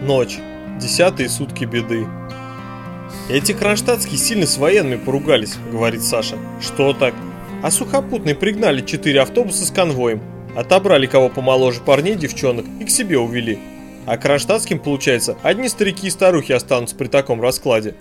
Ночь. Десятые сутки беды. Эти кронштадтские сильно с военными поругались, говорит Саша. Что так? А сухопутные пригнали четыре автобуса с конвоем. Отобрали кого помоложе парней, девчонок и к себе увели. А кронштадтским, получается, одни старики и старухи останутся при таком раскладе.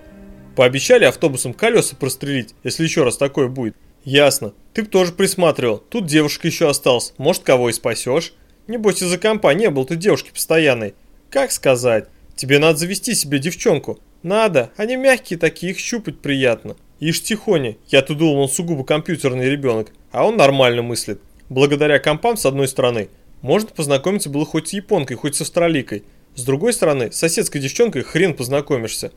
Пообещали автобусом колеса прострелить, если еще раз такое будет. Ясно. Ты б тоже присматривал. Тут девушка еще осталась. Может, кого и спасешь? Небось, из-за компа не был ты девушки постоянной. Как сказать? Тебе надо завести себе девчонку. Надо, они мягкие такие, их щупать приятно. Ишь тихоня, я-то думал, он сугубо компьютерный ребенок, а он нормально мыслит. Благодаря компам, с одной стороны, можно познакомиться было хоть с японкой, хоть с австралийкой. С другой стороны, с соседской девчонкой хрен познакомишься.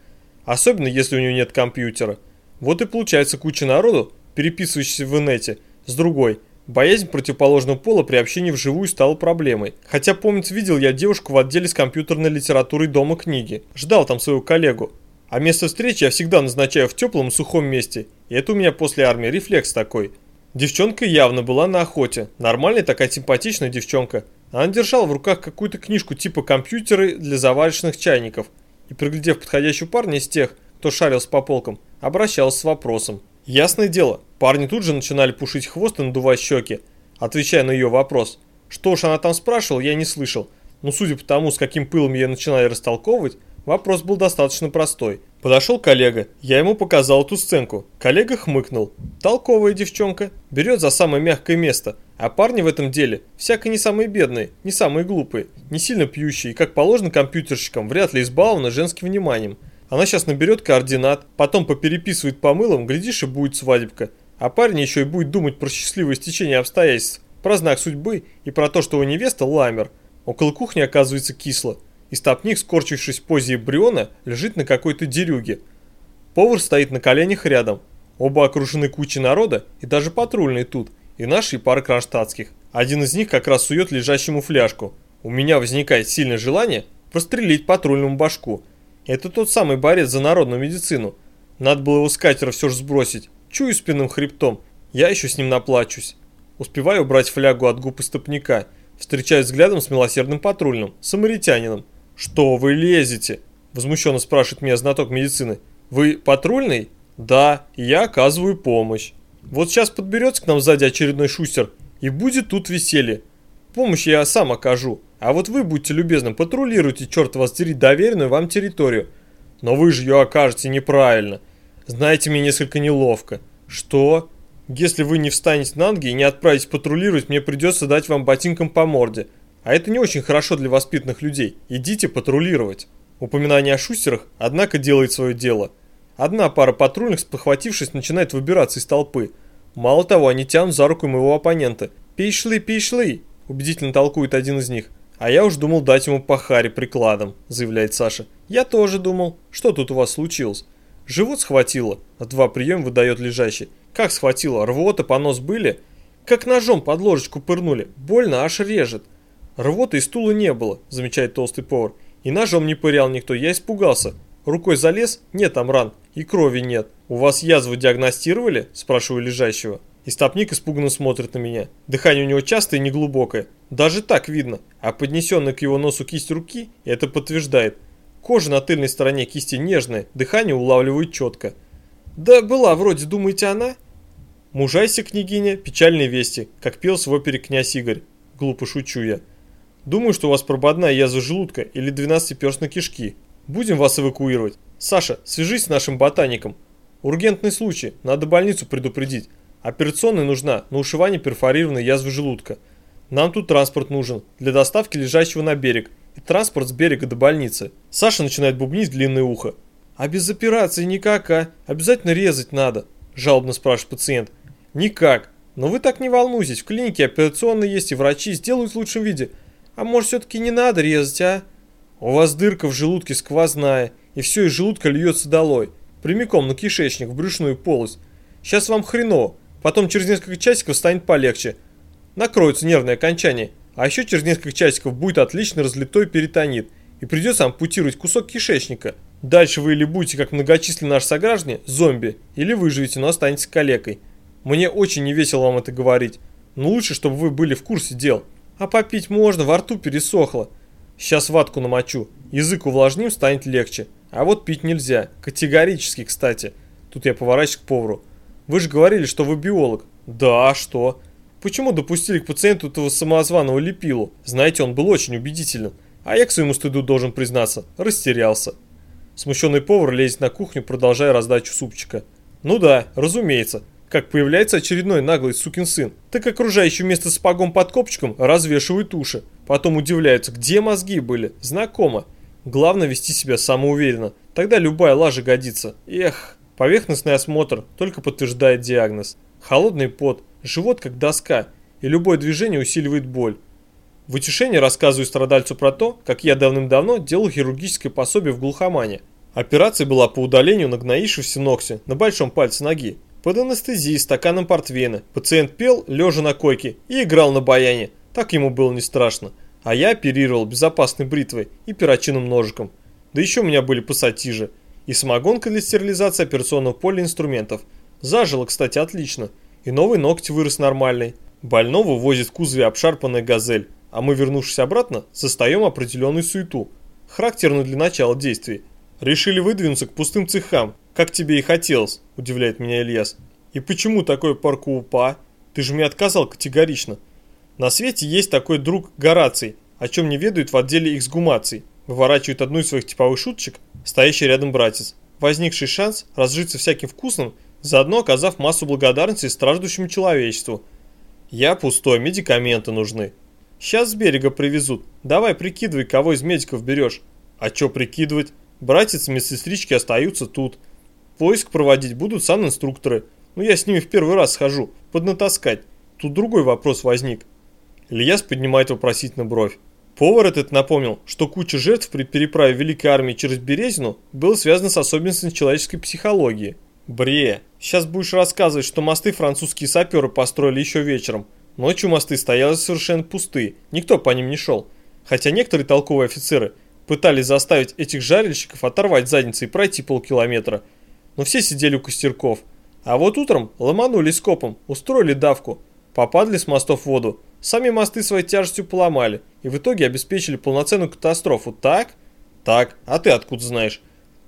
Особенно, если у нее нет компьютера. Вот и получается куча народу, переписывающихся в инете. С другой – Боязнь противоположного пола при общении вживую стала проблемой. Хотя, помнится, видел я девушку в отделе с компьютерной литературой Дома книги. Ждал там своего коллегу. А место встречи я всегда назначаю в теплом сухом месте. И это у меня после армии рефлекс такой. Девчонка явно была на охоте. Нормальная такая симпатичная девчонка. Она держала в руках какую-то книжку типа компьютеры для заварочных чайников. И, приглядев подходящего парня из тех, кто шарился по полкам, обращалась с вопросом. Ясное дело, парни тут же начинали пушить хвост и надувать щеки, отвечая на ее вопрос. Что уж она там спрашивала, я не слышал, но судя по тому, с каким пылом ее начинали растолковывать, вопрос был достаточно простой. Подошел коллега, я ему показал эту сценку. Коллега хмыкнул. Толковая девчонка, берет за самое мягкое место, а парни в этом деле всяко не самые бедные, не самые глупые, не сильно пьющие и, как положено компьютерщикам, вряд ли избалованы женским вниманием. Она сейчас наберет координат, потом попереписывает по мылам, глядишь и будет свадебка. А парень еще и будет думать про счастливое стечение обстоятельств, про знак судьбы и про то, что его невеста ламер. Около кухни оказывается кисло. И стопник, скорчившись в позе эмбриона, лежит на какой-то дерюге. Повар стоит на коленях рядом. Оба окружены кучей народа, и даже патрульные тут, и наши, и пара кронштадтских. Один из них как раз сует лежащему фляжку. У меня возникает сильное желание прострелить патрульному башку, это тот самый борец за народную медицину. Надо было его с катера все же сбросить. Чую спинным хребтом. Я еще с ним наплачусь. Успеваю убрать флягу от губ истопника. Встречаюсь взглядом с милосердным патрульным, самаритянином. «Что вы лезете?» Возмущенно спрашивает меня знаток медицины. «Вы патрульный?» «Да, я оказываю помощь. Вот сейчас подберется к нам сзади очередной шустер, и будет тут веселье. Помощь я сам окажу. А вот вы, будьте любезны, патрулируйте, черт вас дери, доверенную вам территорию. Но вы же ее окажете неправильно. Знаете, мне несколько неловко. Что? Если вы не встанете на ноги и не отправитесь патрулировать, мне придется дать вам ботинком по морде. А это не очень хорошо для воспитанных людей. Идите патрулировать. Упоминание о шустерах, однако, делает свое дело. Одна пара патрульных, спохватившись, начинает выбираться из толпы. Мало того, они тянут за руку моего оппонента. «Пишли, пишли!» – убедительно толкует один из них. «А я уж думал дать ему по харе прикладом», – заявляет Саша. «Я тоже думал. Что тут у вас случилось?» «Живот схватило», – а два приема выдает лежащий. «Как схватило? Рвота, понос были?» «Как ножом под ложечку пырнули. Больно, аж режет». «Рвоты и стула не было», – замечает толстый повар. «И ножом не пырял никто, я испугался. Рукой залез, нет там ран, и крови нет. У вас язву диагностировали?» – спрашиваю лежащего. Истопник испуганно смотрит на меня. Дыхание у него частое и неглубокое. Даже так видно. А поднесенная к его носу кисть руки это подтверждает. Кожа на тыльной стороне кисти нежная, дыхание улавливает четко. Да была вроде, думаете, она? Мужайся, княгиня, печальные вести, как пел в опере князь Игорь. Глупо шучу я. Думаю, что у вас прободная язва желудка или двенадцатиперстной кишки. Будем вас эвакуировать. Саша, свяжись с нашим ботаником. Ургентный случай, надо больницу предупредить. Операционная нужна на ушивание перфорированной язвы желудка. Нам тут транспорт нужен для доставки лежащего на берег и транспорт с берега до больницы. Саша начинает бубнить длинное ухо. А без операции никак, а? Обязательно резать надо, жалобно спрашивает пациент. Никак. Но вы так не волнуйтесь, в клинике операционные есть и врачи сделают в лучшем виде. А может все-таки не надо резать, а? У вас дырка в желудке сквозная, и все из желудка льется долой, прямиком на кишечник, в брюшную полость. Сейчас вам хреново, Потом через несколько часиков станет полегче. Накроется нервное окончание. А еще через несколько часиков будет отлично разлитой перитонит. И придется ампутировать кусок кишечника. Дальше вы или будете, как многочисленные наши сограждане, зомби, или выживете, но останетесь калекой. Мне очень не весело вам это говорить. Но лучше, чтобы вы были в курсе дел. А попить можно, во рту пересохло. Сейчас ватку намочу. Язык увлажним, станет легче. А вот пить нельзя. Категорически, кстати. Тут я поворачиваюсь к повару. Вы же говорили, что вы биолог. Да, а что? Почему допустили к пациенту этого самозваного лепилу? Знаете, он был очень убедителен. А я к своему стыду должен признаться, растерялся. Смущенный повар лезет на кухню, продолжая раздачу супчика. Ну да, разумеется. Как появляется очередной наглый сукин сын, так окружающие вместо сапогом под копчиком развешивают уши. Потом удивляются, где мозги были. Знакомо. Главное вести себя самоуверенно. Тогда любая лажа годится. Эх, поверхностный осмотр только подтверждает диагноз. Холодный пот, живот как доска, и любое движение усиливает боль. В утешении рассказываю страдальцу про то, как я давным-давно делал хирургическое пособие в глухомане. Операция была по удалению нагноившегося ногтя на большом пальце ноги. Под анестезией стаканом портвейна. Пациент пел, лежа на койке, и играл на баяне. Так ему было не страшно. А я оперировал безопасной бритвой и перочинным ножиком. Да еще у меня были пассатижи. И самогонка для стерилизации операционного поля инструментов. Зажило, кстати, отлично. И новый ноготь вырос нормальный. Больного возит в кузове обшарпанная газель. А мы, вернувшись обратно, состаем определенную суету. Характерную для начала действий. Решили выдвинуться к пустым цехам, как тебе и хотелось, удивляет меня Ильяс. И почему такой паркоупа? Ты же мне отказал категорично. На свете есть такой друг Гораций, о чем не ведают в отделе эксгумаций. Выворачивает одну из своих типовых шуточек, стоящий рядом братец. Возникший шанс разжиться всяким вкусным, заодно оказав массу благодарности страждущему человечеству. Я пустой, медикаменты нужны. Сейчас с берега привезут. Давай прикидывай, кого из медиков берешь. А чё прикидывать? Братец и медсестрички остаются тут. Поиск проводить будут санинструкторы. Ну я с ними в первый раз схожу, поднатаскать. Тут другой вопрос возник. Ильяс поднимает вопросительно бровь. Повар этот напомнил, что куча жертв при переправе Великой Армии через Березину была связана с особенностями человеческой психологии. Бре, сейчас будешь рассказывать, что мосты французские саперы построили еще вечером. Ночью мосты стояли совершенно пустые, никто по ним не шел. Хотя некоторые толковые офицеры пытались заставить этих жарильщиков оторвать задницы и пройти полкилометра. Но все сидели у костерков. А вот утром ломанули скопом, устроили давку, попадали с мостов в воду, сами мосты своей тяжестью поломали и в итоге обеспечили полноценную катастрофу. Так? Так. А ты откуда знаешь?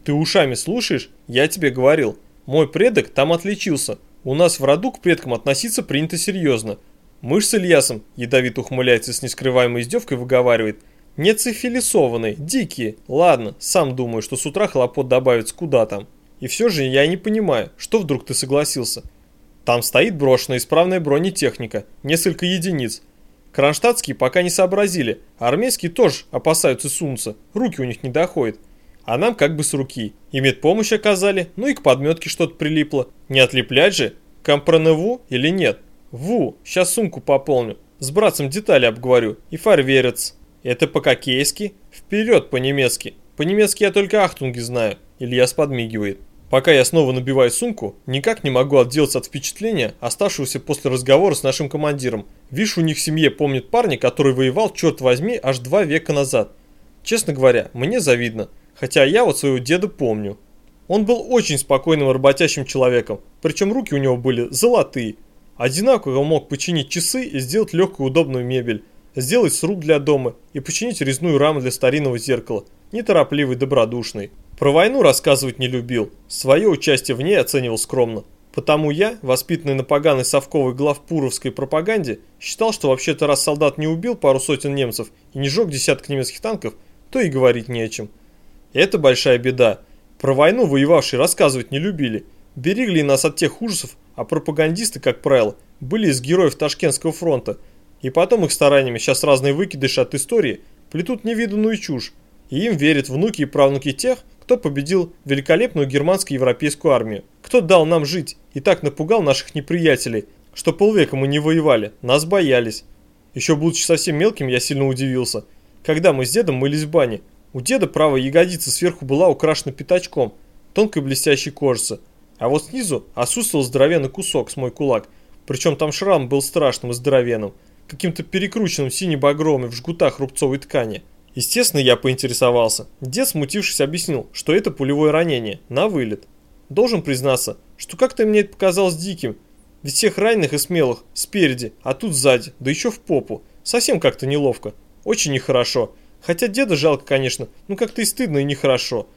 Ты ушами слушаешь? Я тебе говорил. Мой предок там отличился. У нас в роду к предкам относиться принято серьезно. Мышь с Ильясом, ядовито ухмыляется с нескрываемой издевкой, выговаривает. Не цифилисованные, дикие. Ладно, сам думаю, что с утра хлопот добавится куда там. И все же я не понимаю, что вдруг ты согласился. Там стоит брошенная исправная бронетехника, несколько единиц. Кронштадтские пока не сообразили, армейские тоже опасаются сунуться, руки у них не доходят. А нам как бы с руки. И медпомощь оказали, ну и к подметке что-то прилипло. Не отлеплять же, компроневу или нет? Ву, сейчас сумку пополню. С братцем детали обговорю. И фарверец. Это по-кокейски? Вперед по-немецки. По-немецки я только ахтунги знаю. Ильяс подмигивает. Пока я снова набиваю сумку, никак не могу отделаться от впечатления, оставшегося после разговора с нашим командиром. Вишь, у них в семье помнит парня, который воевал, черт возьми, аж два века назад. Честно говоря, мне завидно, хотя я вот своего деда помню. Он был очень спокойным и работящим человеком, причем руки у него были золотые. Одинаково мог починить часы и сделать легкую удобную мебель, сделать сруб для дома и починить резную раму для старинного зеркала, неторопливый, добродушный. Про войну рассказывать не любил, свое участие в ней оценивал скромно. Потому я, воспитанный на поганой совковой главпуровской пропаганде, считал, что вообще-то раз солдат не убил пару сотен немцев и не жег десяток немецких танков, то и говорить не о чем. Это большая беда. Про войну воевавшие рассказывать не любили. Берегли нас от тех ужасов, а пропагандисты, как правило, были из героев Ташкентского фронта. И потом их стараниями сейчас разные выкидыши от истории плетут невиданную чушь. И им верят внуки и правнуки тех, кто победил великолепную германско-европейскую армию, кто дал нам жить и так напугал наших неприятелей, что полвека мы не воевали, нас боялись. Еще будучи совсем мелким, я сильно удивился. Когда мы с дедом мылись в бане, у деда правая ягодица сверху была украшена пятачком, тонкой блестящей кожицы, а вот снизу отсутствовал здоровенный кусок с мой кулак, причем там шрам был страшным и здоровенным, каким-то перекрученным сине-багровым в жгутах рубцовой ткани. Естественно, я поинтересовался. Дед, смутившись, объяснил, что это пулевое ранение, на вылет. Должен признаться, что как-то мне это показалось диким, ведь всех раненых и смелых спереди, а тут сзади, да еще в попу. Совсем как-то неловко. Очень нехорошо. Хотя деда жалко, конечно, ну как-то и стыдно, и нехорошо.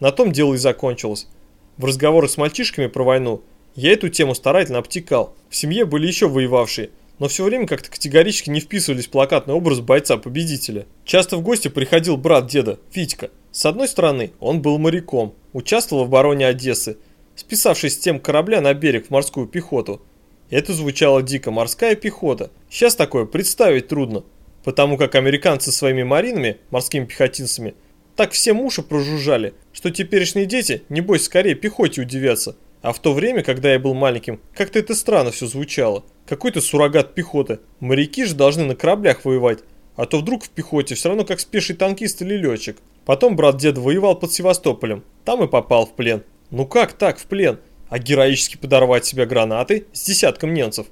На том дело и закончилось. В разговорах с мальчишками про войну я эту тему старательно обтекал. В семье были еще воевавшие, но все время как-то категорически не вписывались в плакатный образ бойца-победителя. Часто в гости приходил брат деда, Витька. С одной стороны, он был моряком, участвовал в обороне Одессы, списавшись с тем корабля на берег в морскую пехоту. Это звучало дико, морская пехота. Сейчас такое представить трудно, потому как американцы своими маринами, морскими пехотинцами, так все уши прожужжали, что теперешние дети, небось, скорее пехоте удивятся. А в то время, когда я был маленьким, как-то это странно все звучало. Какой-то суррогат пехоты. Моряки же должны на кораблях воевать, а то вдруг в пехоте все равно как спеший танкист или летчик. Потом брат деда воевал под Севастополем, там и попал в плен. Ну как так в плен? А героически подорвать себя гранатой с десятком немцев.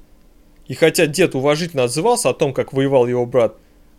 И хотя дед уважительно отзывался о том, как воевал его брат,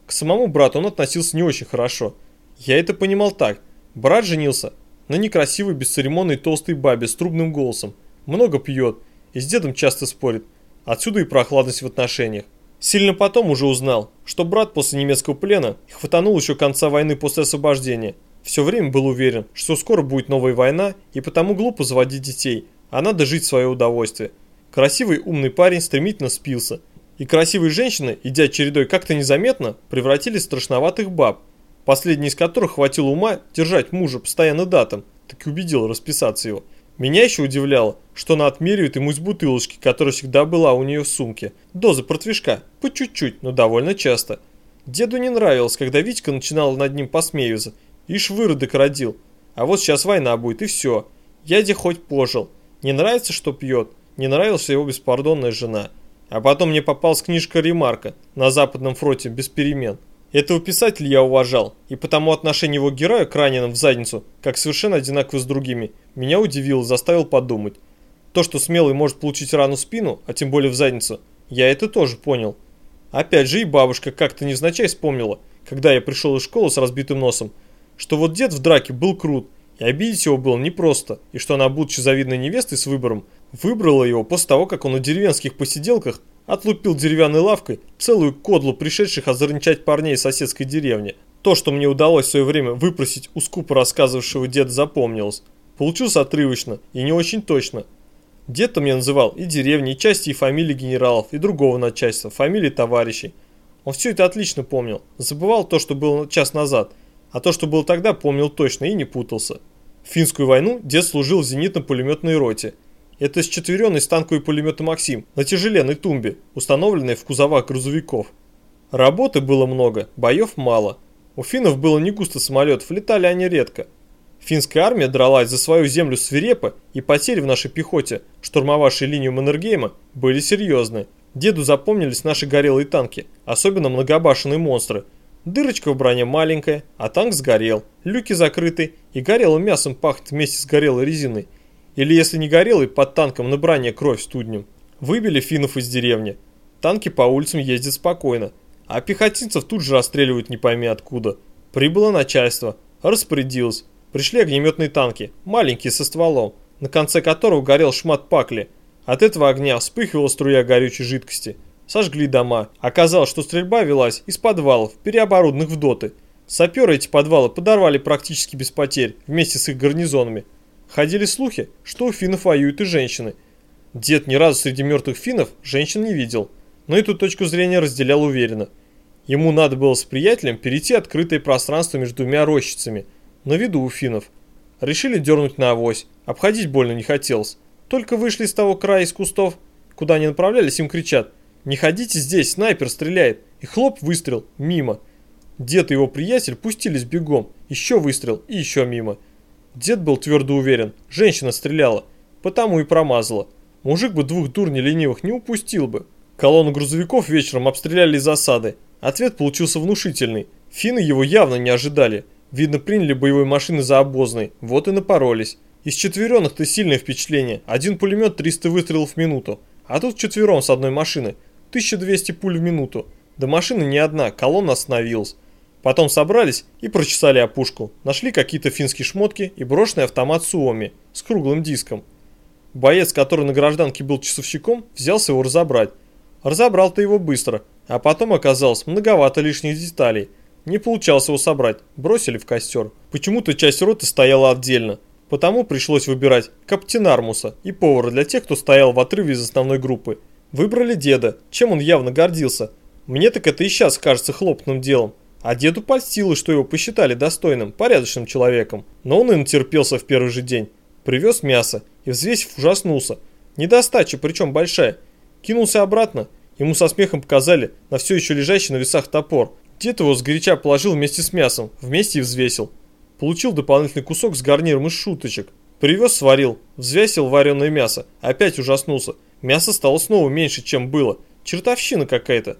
к самому брату он относился не очень хорошо. Я это понимал так. Брат женился на некрасивой, бесцеремонной толстой бабе с трубным голосом. Много пьет и с дедом часто спорит. Отсюда и прохладность в отношениях. Сильно потом уже узнал, что брат после немецкого плена хватанул еще конца войны после освобождения. Все время был уверен, что скоро будет новая война, и потому глупо заводить детей, а надо жить в свое удовольствие. Красивый умный парень стремительно спился. И красивые женщины, идя чередой как-то незаметно, превратились в страшноватых баб, последний из которых хватило ума держать мужа постоянно датом, так и убедил расписаться его. Меня еще удивляло, что она отмеривает ему из бутылочки, которая всегда была у нее в сумке. Доза протвишка, по чуть-чуть, но довольно часто. Деду не нравилось, когда Витька начинал над ним посмеиваться. Ишь выродок родил. А вот сейчас война будет и все. Ядя хоть пожил. Не нравится, что пьет. Не нравилась его беспардонная жена. А потом мне попалась книжка Ремарка на Западном фронте без перемен. Этого писателя я уважал, и потому отношение его героя к раненым в задницу, как совершенно одинаково с другими, меня удивило заставил подумать. То, что смелый может получить рану в спину, а тем более в задницу, я это тоже понял. Опять же и бабушка как-то невзначай вспомнила, когда я пришел из школы с разбитым носом, что вот дед в драке был крут, и обидеть его было непросто, и что она, будучи завидной невестой с выбором, выбрала его после того, как он на деревенских посиделках Отлупил деревянной лавкой целую кодлу пришедших озорничать парней из соседской деревни. То, что мне удалось в свое время выпросить у скупа рассказывавшего деда запомнилось. Получилось отрывочно и не очень точно. Дед-то мне называл и деревни, и части, и фамилии генералов, и другого начальства, фамилии товарищей. Он все это отлично помнил. Забывал то, что было час назад, а то, что было тогда, помнил точно и не путался. В финскую войну дед служил в зенитно-пулеметной роте – это счетверенный с танковый пулемета «Максим» на тяжеленной тумбе, установленной в кузовах грузовиков. Работы было много, боев мало. У финнов было не густо самолетов, летали они редко. Финская армия дралась за свою землю свирепо, и потери в нашей пехоте, штурмовавшей линию Маннергейма, были серьезны. Деду запомнились наши горелые танки, особенно многобашенные монстры. Дырочка в броне маленькая, а танк сгорел, люки закрыты, и горелым мясом пахнет вместе с горелой резиной. Или если не горелый, под танком на броне кровь студнем. Выбили финнов из деревни. Танки по улицам ездят спокойно. А пехотинцев тут же расстреливают не пойми откуда. Прибыло начальство. Распорядилось. Пришли огнеметные танки, маленькие со стволом, на конце которого горел шмат пакли. От этого огня вспыхивала струя горючей жидкости. Сожгли дома. Оказалось, что стрельба велась из подвалов, переоборудованных в доты. Саперы эти подвалы подорвали практически без потерь, вместе с их гарнизонами. Ходили слухи, что у финнов воюют и женщины. Дед ни разу среди мертвых финнов женщин не видел, но эту точку зрения разделял уверенно. Ему надо было с приятелем перейти открытое пространство между двумя рощицами, на виду у финнов. Решили дернуть на авось, обходить больно не хотелось. Только вышли из того края из кустов, куда они направлялись, им кричат «Не ходите здесь, снайпер стреляет!» И хлоп, выстрел, мимо. Дед и его приятель пустились бегом, еще выстрел и еще мимо. Дед был твердо уверен, женщина стреляла, потому и промазала. Мужик бы двух дурней ленивых не упустил бы. Колонну грузовиков вечером обстреляли из осады. Ответ получился внушительный. Финны его явно не ожидали. Видно, приняли боевые машины за обозные, вот и напоролись. Из четверенных-то сильное впечатление. Один пулемет 300 выстрелов в минуту. А тут четвером с одной машины. 1200 пуль в минуту. Да машина не одна, колонна остановилась. Потом собрались и прочесали опушку. Нашли какие-то финские шмотки и брошенный автомат Суоми с круглым диском. Боец, который на гражданке был часовщиком, взялся его разобрать. Разобрал-то его быстро, а потом оказалось многовато лишних деталей. Не получалось его собрать, бросили в костер. Почему-то часть роты стояла отдельно, потому пришлось выбирать каптенармуса и повара для тех, кто стоял в отрыве из основной группы. Выбрали деда, чем он явно гордился. Мне так это и сейчас кажется хлопным делом. А деду польстило, что его посчитали достойным, порядочным человеком. Но он и натерпелся в первый же день. Привез мясо и, взвесив, ужаснулся. Недостача, причем большая. Кинулся обратно. Ему со смехом показали на все еще лежащий на весах топор. Дед его сгоряча положил вместе с мясом, вместе и взвесил. Получил дополнительный кусок с гарниром из шуточек. Привез, сварил, взвесил вареное мясо. Опять ужаснулся. Мясо стало снова меньше, чем было. Чертовщина какая-то.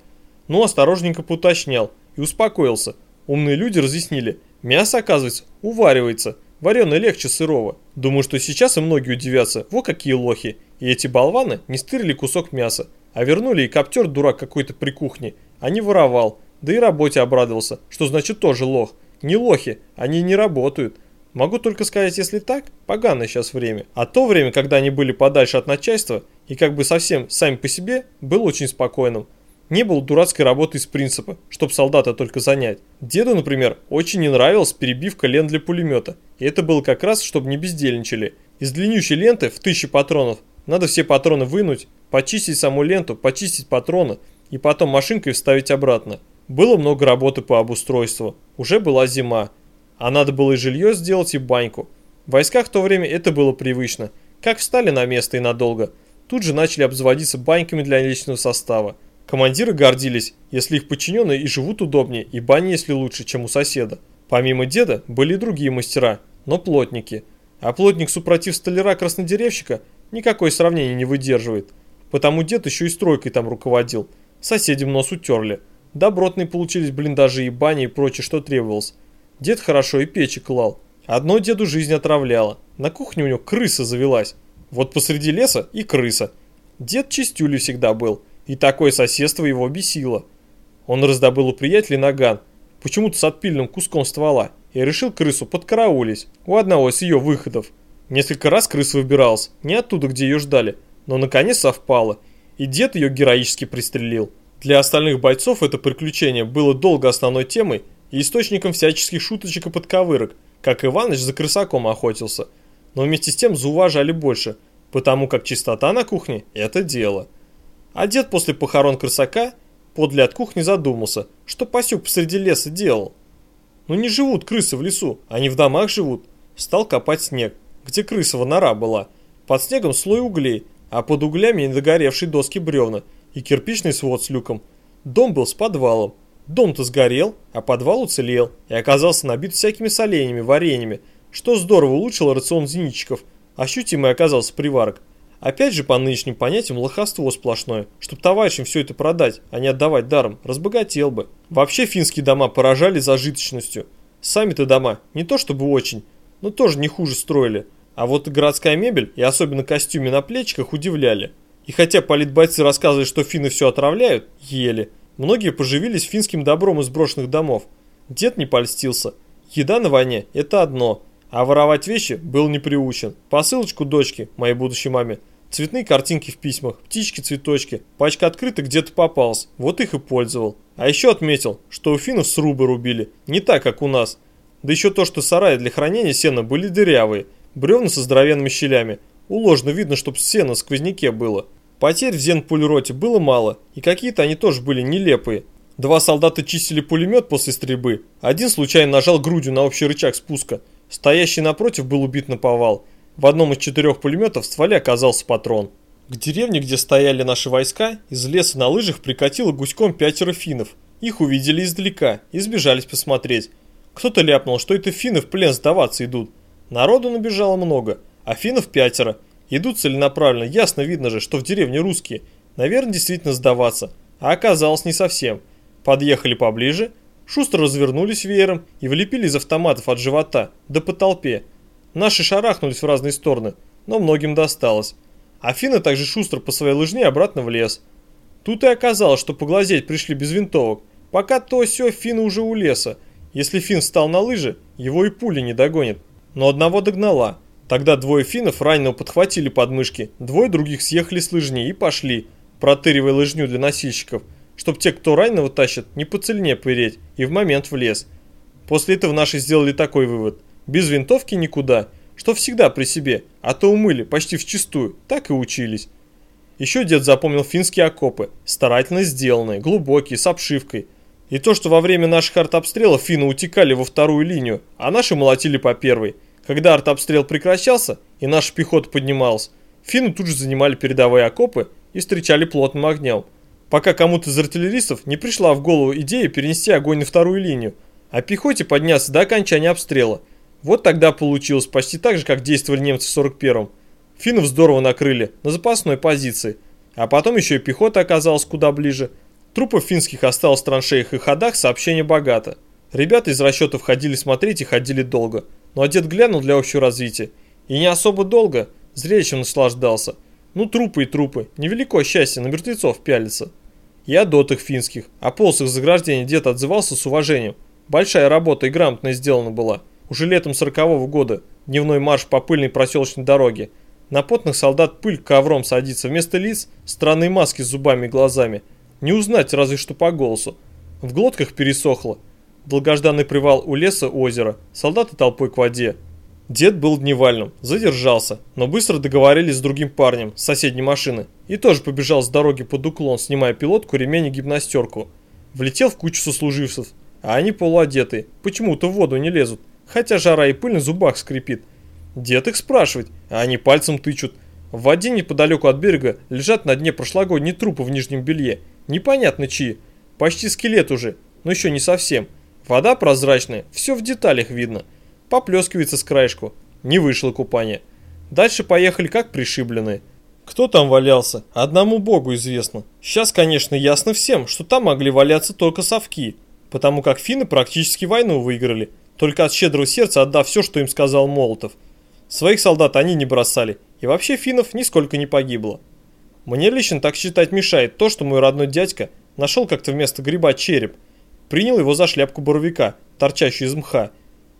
Ну, осторожненько поуточнял и успокоился. Умные люди разъяснили. Мясо, оказывается, уваривается. Вареное легче сырого. Думаю, что сейчас и многие удивятся. Вот какие лохи. И эти болваны не стырили кусок мяса, а вернули и коптер дурак какой-то при кухне, а не воровал. Да и работе обрадовался, что значит тоже лох. Не лохи, они не работают. Могу только сказать, если так, поганое сейчас время. А то время, когда они были подальше от начальства и как бы совсем сами по себе, было очень спокойным. Не было дурацкой работы из принципа, чтоб солдата только занять. Деду, например, очень не нравилась перебивка лент для пулемета. И это было как раз, чтобы не бездельничали. Из длиннющей ленты в тысячи патронов надо все патроны вынуть, почистить саму ленту, почистить патроны и потом машинкой вставить обратно. Было много работы по обустройству. Уже была зима. А надо было и жилье сделать, и баньку. В войсках в то время это было привычно. Как встали на место и надолго, тут же начали обзаводиться баньками для личного состава. Командиры гордились, если их подчиненные и живут удобнее, и бани если лучше, чем у соседа. Помимо деда были и другие мастера, но плотники. А плотник супротив столяра-краснодеревщика никакое сравнение не выдерживает. Потому дед еще и стройкой там руководил. Соседям нос утерли. Добротные получились блиндажи и бани и прочее, что требовалось. Дед хорошо и печи клал. Одно деду жизнь отравляло. На кухне у него крыса завелась. Вот посреди леса и крыса. Дед чистюлей всегда был. И такое соседство его бесило. Он раздобыл у приятеля наган, почему-то с отпильным куском ствола, и решил крысу подкараулить у одного из ее выходов. Несколько раз крыса выбиралась, не оттуда, где ее ждали, но наконец совпало, и дед ее героически пристрелил. Для остальных бойцов это приключение было долго основной темой и источником всяческих шуточек и подковырок, как Иваныч за крысаком охотился. Но вместе с тем зауважали больше, потому как чистота на кухне – это дело. А дед после похорон крысака подле от кухни задумался, что Пасюк посреди леса делал. Ну не живут крысы в лесу, они в домах живут. Стал копать снег, где крысова нора была. Под снегом слой углей, а под углями недогоревшие доски бревна – и кирпичный свод с люком. Дом был с подвалом. Дом-то сгорел, а подвал уцелел и оказался набит всякими соленьями, вареньями, что здорово улучшило рацион зенитчиков. Ощутимый оказался приварок. Опять же, по нынешним понятиям, лохоство сплошное. Чтоб товарищам все это продать, а не отдавать даром, разбогател бы. Вообще финские дома поражали зажиточностью. Сами-то дома не то чтобы очень, но тоже не хуже строили. А вот городская мебель и особенно костюмы на плечиках удивляли. И хотя политбойцы рассказывали, что финны все отравляют, ели. Многие поживились финским добром из брошенных домов. Дед не польстился. Еда на войне – это одно, а воровать вещи был не приучен. Посылочку дочке, моей будущей маме, цветные картинки в письмах, птички-цветочки, пачка открыток где-то попалась, вот их и пользовал. А еще отметил, что у финнов срубы рубили, не так, как у нас. Да еще то, что сараи для хранения сена были дырявые, бревна со здоровенными щелями. Уложено видно, чтоб сено в сквозняке было. Потерь в зенпульроте было мало, и какие-то они тоже были нелепые. Два солдата чистили пулемет после стрельбы, один случайно нажал грудью на общий рычаг спуска. Стоящий напротив был убит на повал. В одном из четырех пулеметов в стволе оказался патрон. К деревне, где стояли наши войска, из леса на лыжах прикатило гуськом пятеро финнов. Их увидели издалека и сбежались посмотреть. Кто-то ляпнул, что это финны в плен сдаваться идут. Народу набежало много, а финнов пятеро – Идут целенаправленно, ясно видно же, что в деревне русские. Наверное, действительно сдаваться. А оказалось не совсем. Подъехали поближе, шустро развернулись веером и влепили из автоматов от живота, да по толпе. Наши шарахнулись в разные стороны, но многим досталось. Афины также шустро по своей лыжне обратно в лес. Тут и оказалось, что поглазеть пришли без винтовок. Пока то все Фина уже у леса. Если Фин встал на лыжи, его и пули не догонит. Но одного догнала. Тогда двое финнов раненого подхватили подмышки, двое других съехали с лыжни и пошли, протыривая лыжню для носильщиков. чтоб те, кто раненого тащат, не по цельне пыреть и в момент влез. После этого наши сделали такой вывод. Без винтовки никуда, что всегда при себе, а то умыли почти вчистую, так и учились. Еще дед запомнил финские окопы, старательно сделанные, глубокие, с обшивкой. И то, что во время наших артобстрелов финны утекали во вторую линию, а наши молотили по первой. Когда артобстрел прекращался и наша пехота поднималась, финны тут же занимали передовые окопы и встречали плотным огнем. Пока кому-то из артиллеристов не пришла в голову идея перенести огонь на вторую линию, а пехоте подняться до окончания обстрела. Вот тогда получилось почти так же, как действовали немцы в 41-м. Финнов здорово накрыли, на запасной позиции. А потом еще и пехота оказалась куда ближе. Трупов финских осталось в траншеях и ходах, сообщение богато. Ребята из расчетов ходили смотреть и ходили долго. Но отец глянул для общего развития. И не особо долго, зрелищем наслаждался. Ну трупы и трупы, невелико счастье на мертвецов пялиться. Я дот их финских, а полз их заграждения дед отзывался с уважением. Большая работа и грамотно сделана была. Уже летом сорокового года, дневной марш по пыльной проселочной дороге. На потных солдат пыль ковром садится, вместо лиц странные маски с зубами и глазами. Не узнать разве что по голосу. В глотках пересохло. Долгожданный привал у леса озера, солдаты толпой к воде. Дед был дневальным, задержался, но быстро договорились с другим парнем с соседней машины и тоже побежал с дороги под уклон, снимая пилотку, ремень и гимнастерку. Влетел в кучу сослуживцев, а они полуодетые, почему-то в воду не лезут, хотя жара и пыль на зубах скрипит. Дед их спрашивать, а они пальцем тычут. В воде неподалеку от берега лежат на дне прошлогодние трупы в нижнем белье. Непонятно чьи. Почти скелет уже, но еще не совсем. Вода прозрачная, все в деталях видно. Поплескивается с краешку. Не вышло купание. Дальше поехали как пришибленные. Кто там валялся, одному богу известно. Сейчас, конечно, ясно всем, что там могли валяться только совки, потому как финны практически войну выиграли, только от щедрого сердца отдав все, что им сказал Молотов – Своих солдат они не бросали, и вообще финнов нисколько не погибло. Мне лично так считать мешает то, что мой родной дядька нашел как-то вместо гриба череп, принял его за шляпку боровика, торчащую из мха.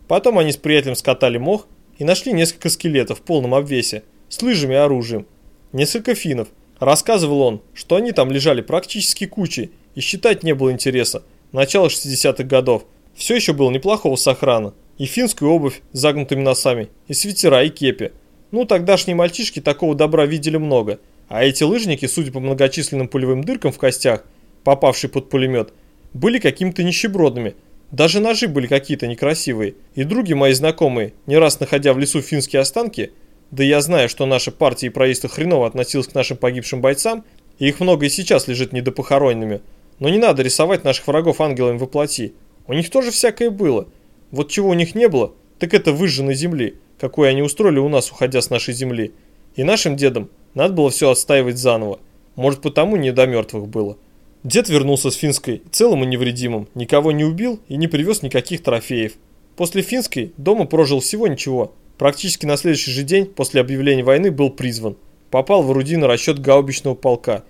Потом они с приятелем скатали мох и нашли несколько скелетов в полном обвесе, с лыжами и оружием. Несколько финнов. Рассказывал он, что они там лежали практически кучей, и считать не было интереса. Начало 60-х годов. Все еще было неплохого сохрана и финскую обувь с загнутыми носами, и свитера, и кепи. Ну, тогдашние мальчишки такого добра видели много, а эти лыжники, судя по многочисленным пулевым дыркам в костях, попавшие под пулемет, были какими-то нищебродными. Даже ножи были какие-то некрасивые. И другие мои знакомые, не раз находя в лесу финские останки, да я знаю, что наша партия и правительство хреново относилась к нашим погибшим бойцам, и их много и сейчас лежит недопохороненными, но не надо рисовать наших врагов ангелами воплоти. У них тоже всякое было – вот чего у них не было, так это выжженной земли, какой они устроили у нас, уходя с нашей земли. И нашим дедам надо было все отстаивать заново. Может, потому не до мертвых было. Дед вернулся с финской целым и невредимым, никого не убил и не привез никаких трофеев. После финской дома прожил всего ничего. Практически на следующий же день после объявления войны был призван. Попал в орудийный расчет гаубичного полка.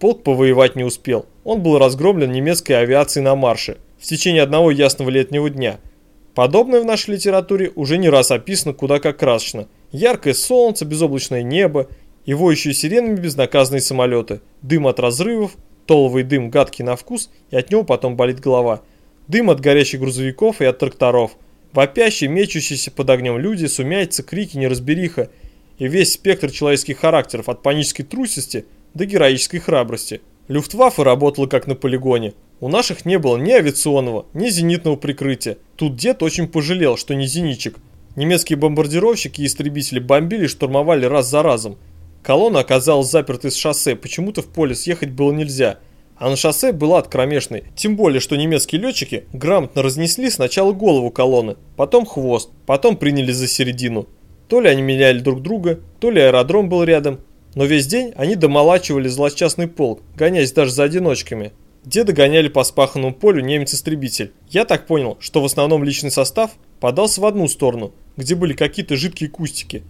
Полк повоевать не успел. Он был разгромлен немецкой авиацией на марше в течение одного ясного летнего дня – Подобное в нашей литературе уже не раз описано куда как красочно. Яркое солнце, безоблачное небо и воющие сиренами безнаказанные самолеты, дым от разрывов, толовый дым гадкий на вкус и от него потом болит голова, дым от горящих грузовиков и от тракторов, вопящие, мечущиеся под огнем люди, сумяйцы, крики, неразбериха. И весь спектр человеческих характеров от панической трусости до героической храбрости. Люфтваффе работала как на полигоне – у наших не было ни авиационного, ни зенитного прикрытия. Тут дед очень пожалел, что не зенитчик. Немецкие бомбардировщики и истребители бомбили и штурмовали раз за разом. Колонна оказалась запертой с шоссе, почему-то в поле съехать было нельзя. А на шоссе была откромешной. Тем более, что немецкие летчики грамотно разнесли сначала голову колонны, потом хвост, потом приняли за середину. То ли они меняли друг друга, то ли аэродром был рядом. Но весь день они домолачивали злосчастный полк, гоняясь даже за одиночками где догоняли по спаханному полю немец-истребитель. Я так понял, что в основном личный состав подался в одну сторону, где были какие-то жидкие кустики.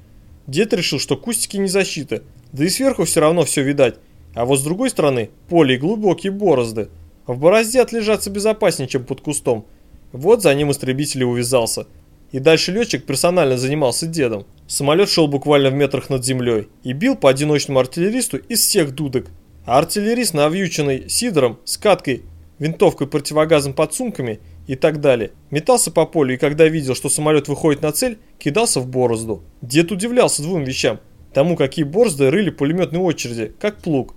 Дед решил, что кустики не защита, да и сверху все равно все видать. А вот с другой стороны поле и глубокие борозды. В борозде отлежаться безопаснее, чем под кустом. Вот за ним истребитель и увязался. И дальше летчик персонально занимался дедом. Самолет шел буквально в метрах над землей и бил по одиночному артиллеристу из всех дудок, А артиллерист, навьюченный сидором, скаткой, винтовкой, противогазом под сумками и так далее, метался по полю и когда видел, что самолет выходит на цель, кидался в борозду. Дед удивлялся двум вещам. Тому, какие борозды рыли пулеметные очереди, как плуг.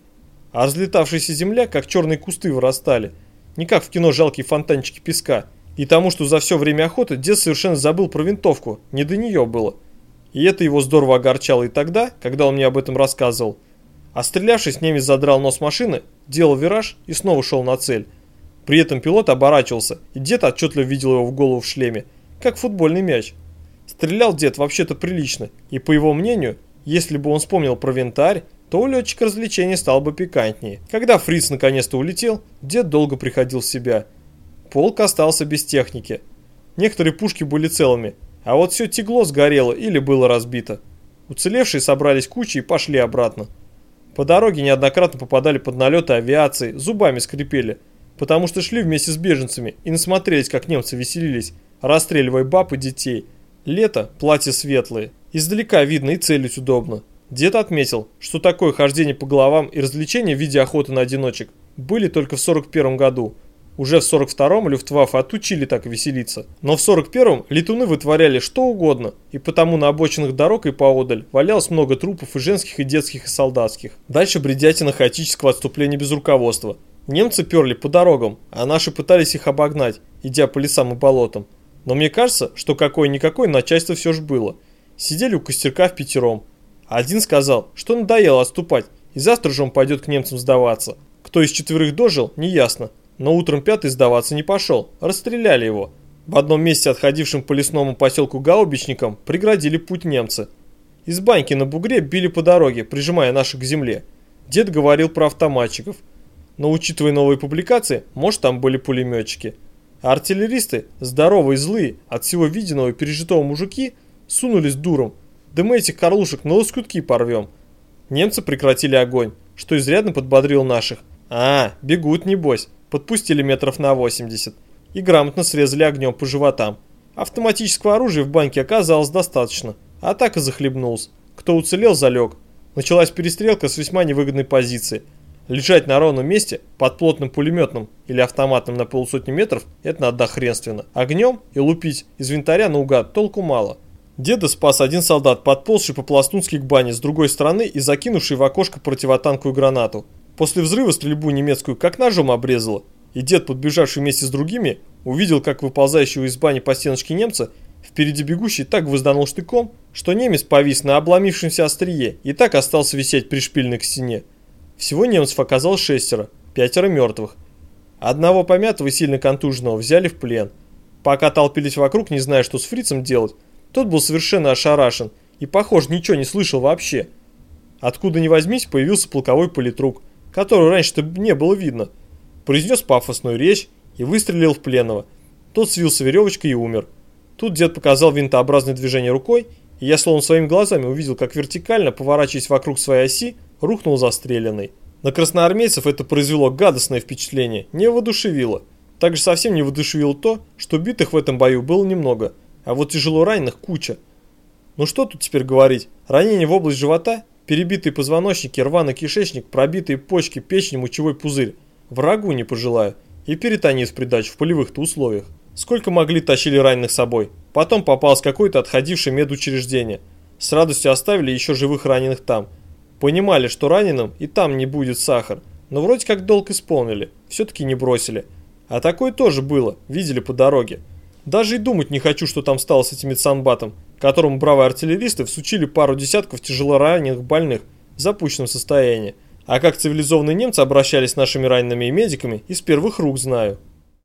А разлетавшаяся земля, как черные кусты вырастали. Не как в кино жалкие фонтанчики песка. И тому, что за все время охоты дед совершенно забыл про винтовку, не до нее было. И это его здорово огорчало и тогда, когда он мне об этом рассказывал. А стрелявшись, немец задрал нос машины, делал вираж и снова шел на цель. При этом пилот оборачивался, и дед отчетливо видел его в голову в шлеме, как футбольный мяч. Стрелял дед вообще-то прилично, и по его мнению, если бы он вспомнил про винтарь, то у летчика развлечение стало бы пикантнее. Когда Фриц наконец-то улетел, дед долго приходил в себя. Полк остался без техники. Некоторые пушки были целыми, а вот все тегло сгорело или было разбито. Уцелевшие собрались кучей и пошли обратно. По дороге неоднократно попадали под налеты авиации, зубами скрипели, потому что шли вместе с беженцами и насмотрелись, как немцы веселились, расстреливая баб и детей. Лето, платья светлые. Издалека видно и целить удобно. Дед отметил, что такое хождение по головам и развлечения в виде охоты на одиночек были только в 41 году. Уже в 42-м Люфтваффе отучили так веселиться. Но в 41-м летуны вытворяли что угодно, и потому на обочинах дорог и поодаль валялось много трупов и женских, и детских, и солдатских. Дальше бредятина хаотического отступления без руководства. Немцы перли по дорогам, а наши пытались их обогнать, идя по лесам и болотам. Но мне кажется, что какое-никакое начальство все же было. Сидели у костерка в пятером, один сказал, что надоело отступать, и завтра же он пойдет к немцам сдаваться. Кто из четверых дожил, неясно, но утром пятый сдаваться не пошел, расстреляли его. В одном месте, отходившем по лесному поселку гаубичникам, преградили путь немцы. Из баньки на бугре били по дороге, прижимая наших к земле. Дед говорил про автоматчиков. Но учитывая новые публикации, может там были пулеметчики. А артиллеристы, здоровые, злые, от всего виденного и пережитого мужики, сунулись дуром, да мы этих карлушек на лоскутки порвем. Немцы прекратили огонь, что изрядно подбодрил наших. А, бегут небось, подпустили метров на 80. И грамотно срезали огнем по животам. Автоматического оружия в банке оказалось достаточно. Атака захлебнулась. Кто уцелел, залег. Началась перестрелка с весьма невыгодной позиции. Лежать на ровном месте под плотным пулеметным или автоматным на полусотни метров – это надо хренственно. Огнем и лупить из винтаря наугад толку мало. Деда спас один солдат, подползший по-пластунски к бане с другой стороны и закинувший в окошко противотанковую гранату. После взрыва стрельбу немецкую как ножом обрезало, и дед, подбежавший вместе с другими, увидел, как выползающего из бани по стеночке немца впереди бегущий так возданул штыком, что немец повис на обломившемся острие и так остался висеть пришпильный к стене. Всего немцев оказалось шестеро, пятеро мертвых. Одного помятого и сильно контуженного взяли в плен. Пока толпились вокруг, не зная, что с фрицем делать, тот был совершенно ошарашен и, похоже, ничего не слышал вообще. Откуда ни возьмись, появился полковой политрук, которого раньше-то не было видно. Произнес пафосную речь и выстрелил в пленного. Тот свился веревочкой и умер. Тут дед показал винтообразное движение рукой, и я словно своими глазами увидел, как вертикально, поворачиваясь вокруг своей оси, рухнул застреленный. На красноармейцев это произвело гадостное впечатление, не воодушевило. Также совсем не воодушевило то, что битых в этом бою было немного – а вот тяжело раненых куча. Ну что тут теперь говорить? Ранение в область живота, перебитые позвоночники, рваный кишечник, пробитые почки, печень, мочевой пузырь. Врагу не пожелаю. И перитонит в придачу в полевых-то условиях. Сколько могли тащили раненых с собой. Потом попалось какое-то отходившее медучреждение. С радостью оставили еще живых раненых там. Понимали, что раненым и там не будет сахар. Но вроде как долг исполнили. Все-таки не бросили. А такое тоже было, видели по дороге. Даже и думать не хочу, что там стало с этим медсанбатом, которому бравые артиллеристы всучили пару десятков тяжелораненых больных в запущенном состоянии. А как цивилизованные немцы обращались с нашими ранеными и медиками, из первых рук знаю.